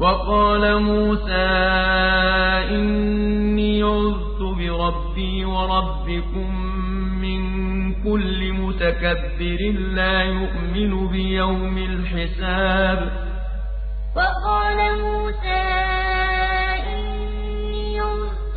وقال موسى إني عذت بربي وربكم من كل متكبر لا يؤمن بيوم الحساب. وقال موسى إني عذت